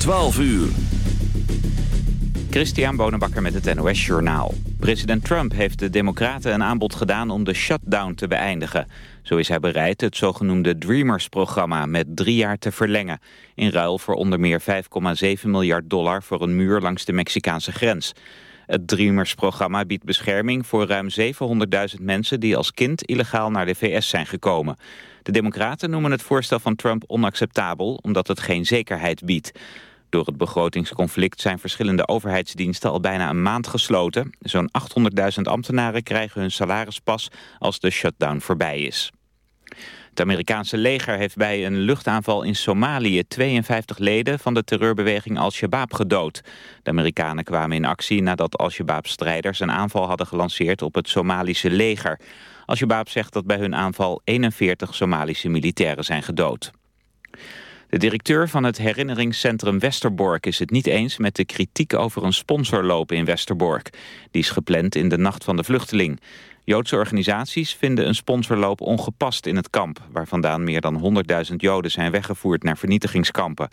12 uur. Christian Bonenbakker met het NOS Journaal. President Trump heeft de Democraten een aanbod gedaan om de shutdown te beëindigen. Zo is hij bereid het zogenoemde Dreamers-programma met drie jaar te verlengen. In ruil voor onder meer 5,7 miljard dollar voor een muur langs de Mexicaanse grens. Het Dreamers-programma biedt bescherming voor ruim 700.000 mensen die als kind illegaal naar de VS zijn gekomen. De Democraten noemen het voorstel van Trump onacceptabel omdat het geen zekerheid biedt. Door het begrotingsconflict zijn verschillende overheidsdiensten al bijna een maand gesloten. Zo'n 800.000 ambtenaren krijgen hun salaris pas als de shutdown voorbij is. Het Amerikaanse leger heeft bij een luchtaanval in Somalië 52 leden van de terreurbeweging Al-Shabaab gedood. De Amerikanen kwamen in actie nadat Al-Shabaab-strijders een aanval hadden gelanceerd op het Somalische leger. Al-Shabaab zegt dat bij hun aanval 41 Somalische militairen zijn gedood. De directeur van het herinneringscentrum Westerbork is het niet eens met de kritiek over een sponsorloop in Westerbork. Die is gepland in de Nacht van de Vluchteling. Joodse organisaties vinden een sponsorloop ongepast in het kamp... waar vandaan meer dan 100.000 Joden zijn weggevoerd naar vernietigingskampen.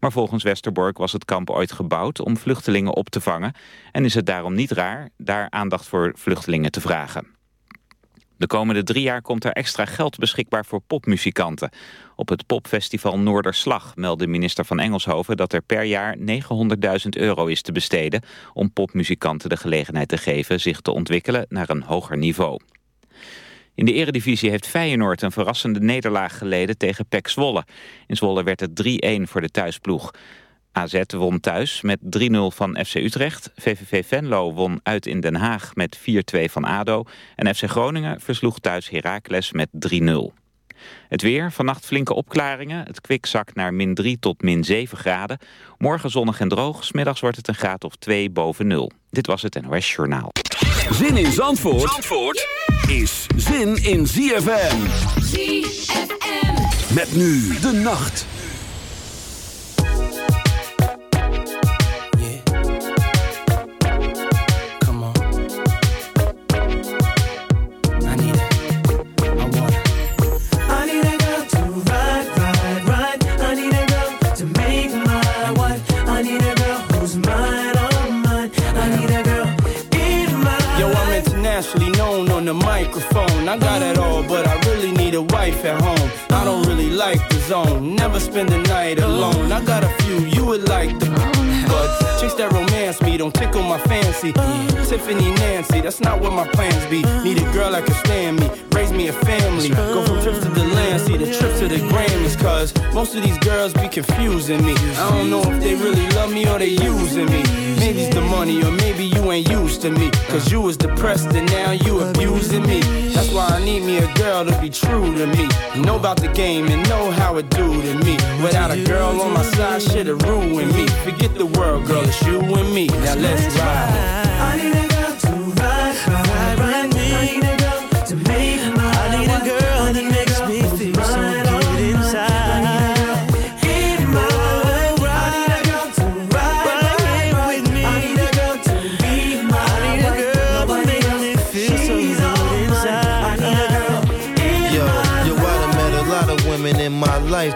Maar volgens Westerbork was het kamp ooit gebouwd om vluchtelingen op te vangen... en is het daarom niet raar daar aandacht voor vluchtelingen te vragen. De komende drie jaar komt er extra geld beschikbaar voor popmuzikanten. Op het popfestival Noorderslag meldde minister van Engelshoven dat er per jaar 900.000 euro is te besteden om popmuzikanten de gelegenheid te geven zich te ontwikkelen naar een hoger niveau. In de eredivisie heeft Feyenoord een verrassende nederlaag geleden tegen PEC Zwolle. In Zwolle werd het 3-1 voor de thuisploeg. AZ won thuis met 3-0 van FC Utrecht. VVV Venlo won uit in Den Haag met 4-2 van ADO. En FC Groningen versloeg thuis Heracles met 3-0. Het weer, vannacht flinke opklaringen. Het kwik zakt naar min 3 tot min 7 graden. Morgen zonnig en droog. Smiddags wordt het een graad of 2 boven 0. Dit was het NOS Journaal. Zin in Zandvoort, Zandvoort is zin in ZFM. ZFM. Met nu de nacht. A wife at home. I don't really like the zone. Never spend the night alone. I got a few you would like the but chicks that romance me don't tickle my fancy. Tiffany Nancy, that's not what my plans be. Need a girl that can stand me, raise me a family. Go from trips to the land, see the trip to the Grammys. Cause most of these girls be confusing me. I don't know if they really love me or they using me. Maybe it's the money or maybe you ain't used to me. Cause you was depressed and now you abusing me. That's why I need me a girl to be true to me. Know about the game and know how do to me. Without a girl on my side, shit'll ruin me. Forget the world, girl, it's you and me. Now let's ride. In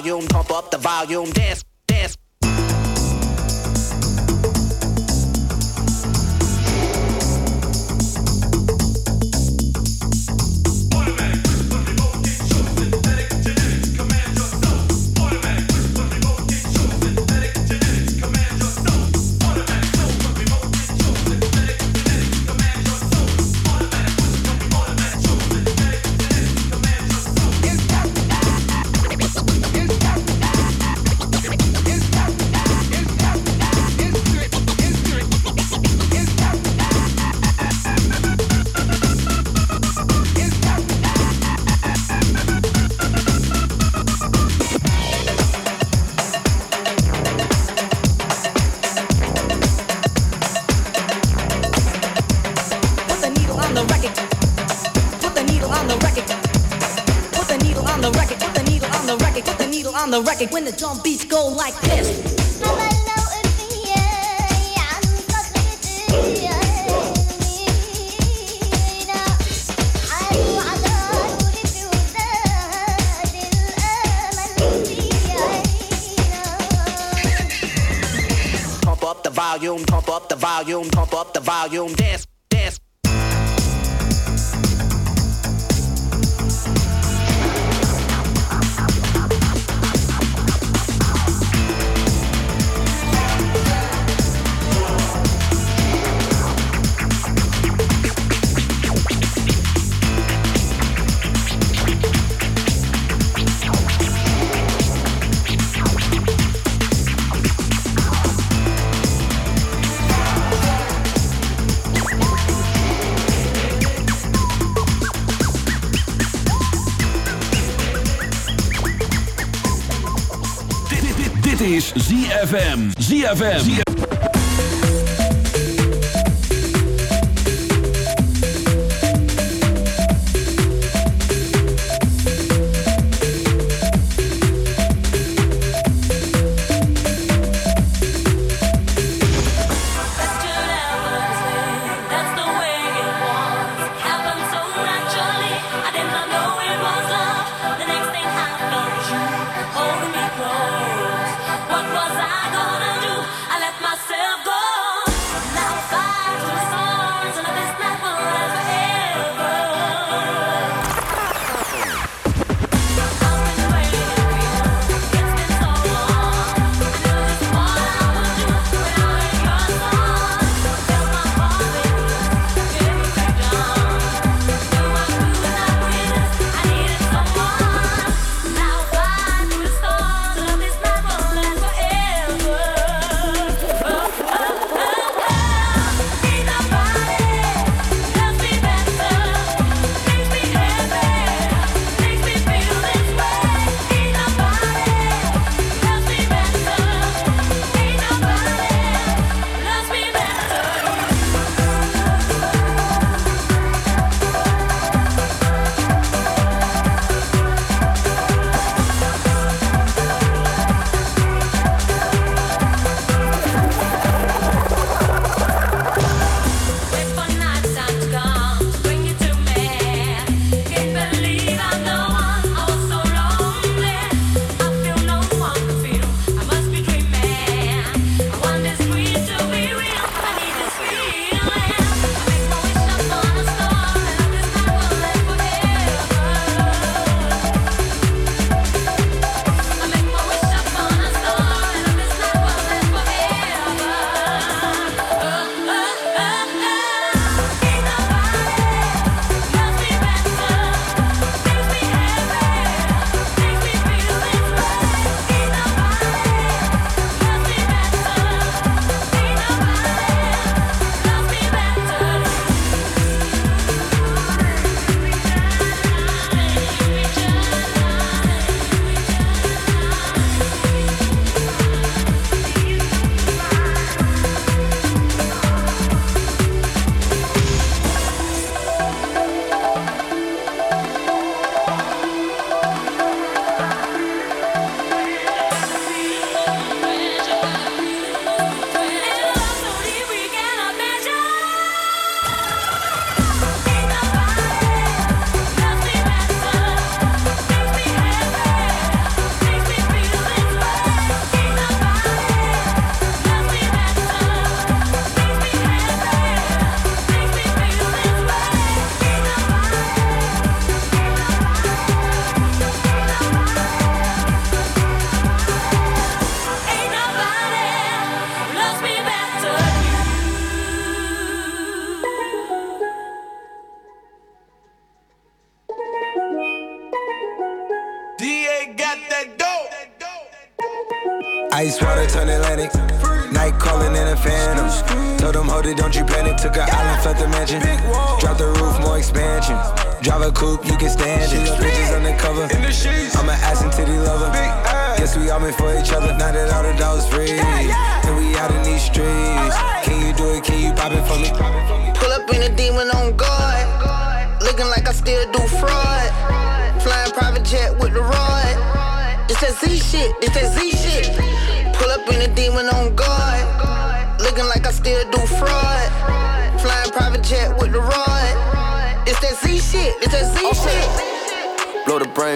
volume, pump up the volume, ZFM. ZFM.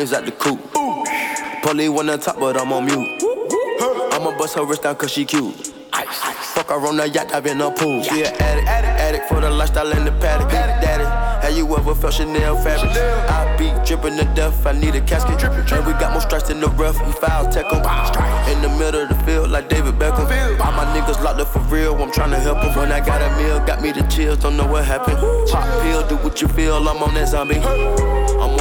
Brains out the coop. Polly on top, but I'm on mute. I'ma bust her wrist down cause she cute. Fuck her on the yacht, I've been a pool. She an addict, addict, addict for the lifestyle in the paddock. Big daddy, have you ever felt Chanel fabric? I be dripping to death, I need a casket. And we got more strikes in the rough, we foul tech 'em. In the middle of the field, like David Beckham. All my niggas locked up for real, I'm tryna help 'em. When I got a meal, got me the chills, don't know what happened. Pop pill, do what you feel, I'm on that zombie.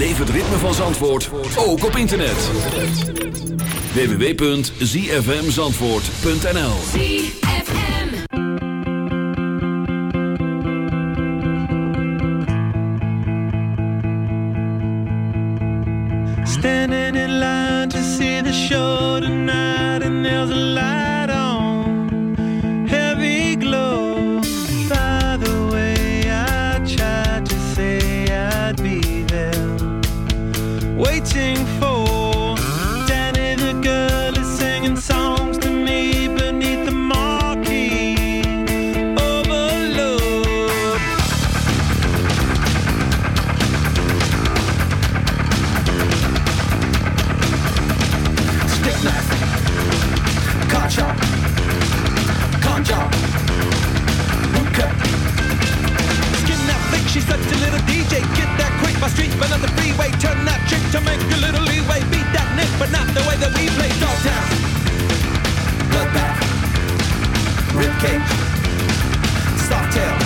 Beleef het ritme van Zandvoort, ook op internet. www.zfmzandvoort.nl Standing in line to see the show tonight, and there's a light but on the freeway. Turn that trick to make a little leeway. Beat that nick, but not the way that we play. Dogtown, bloodbath, ribcage, soft tail.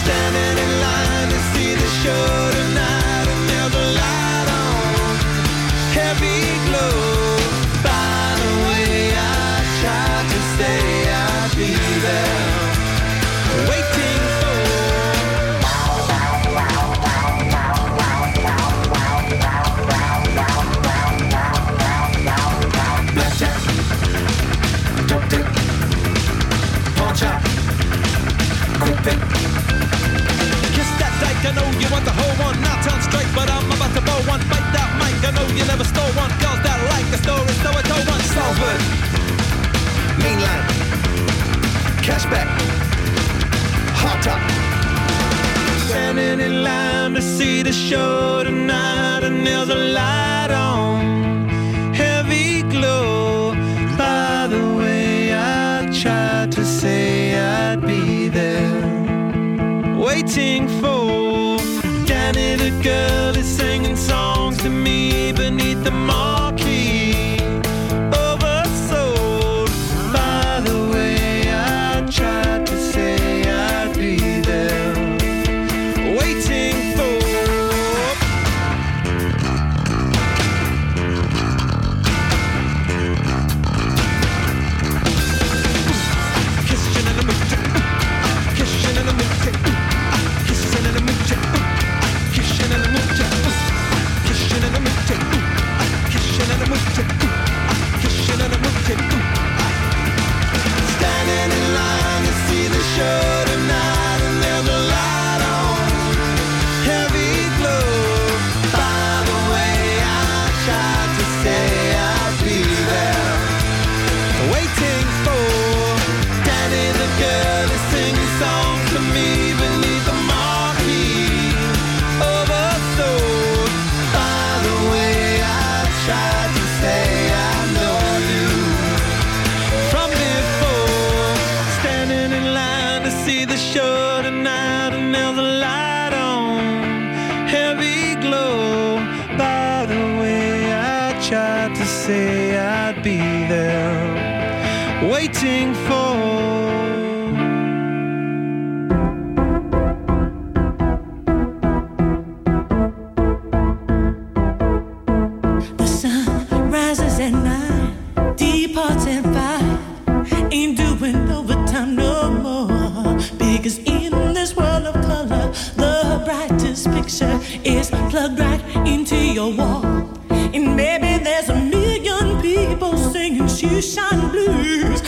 Standing in line to see the show I know you want the whole one. not on straight, but I'm about to blow one. Bite that mic. I know you never stole one. Girls that like the story, so I told one. Salford, mainline, cashback, hot top. Standing in line to see the show tonight, and there's a light on, heavy glow. By the way, I tried to say I'd be there, waiting for. shine blue.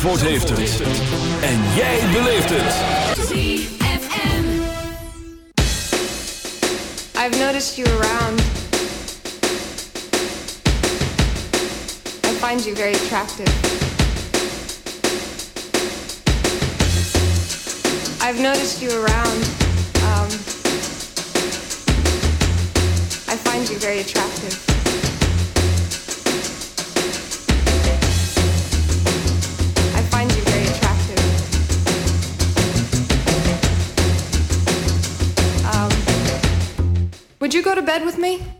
Zandvoort heeft het. En jij beleeft het. ZFM. I've noticed you around. I find you very attractive. I've noticed you around. Um, I find you very attractive. Go to bed with me?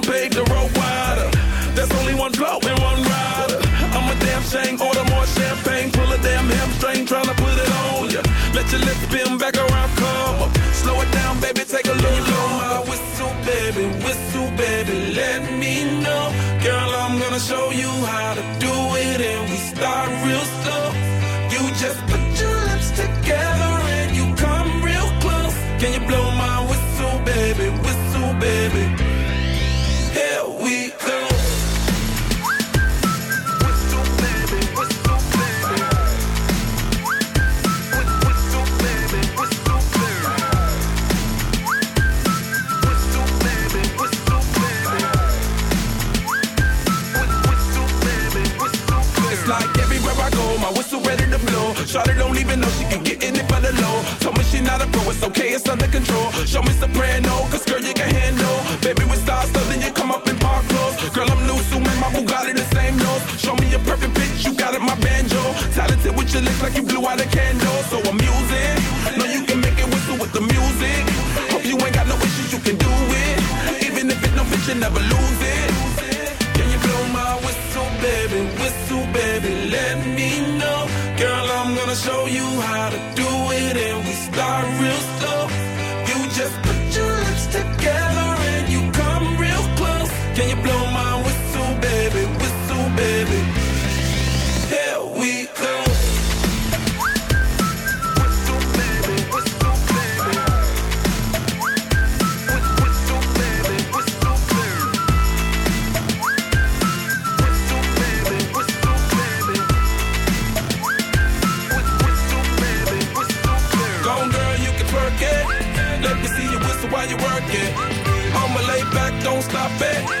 Shawty don't even know she can get in it for the low. Told me she not a pro, it's okay, it's under control. Show me soprano, cause girl, you can handle. Baby, with stars, so then you come up in park clothes. Girl, I'm new, so my Bugatti the same nose. Show me a perfect pitch, you got it, my banjo. Talented with your lips like you blew out a candle. So I'm using, know you can make it whistle with the music. Hope you ain't got no issues, you can do it. Even if it don't you never lose gonna show you how to do it, and we start real back, don't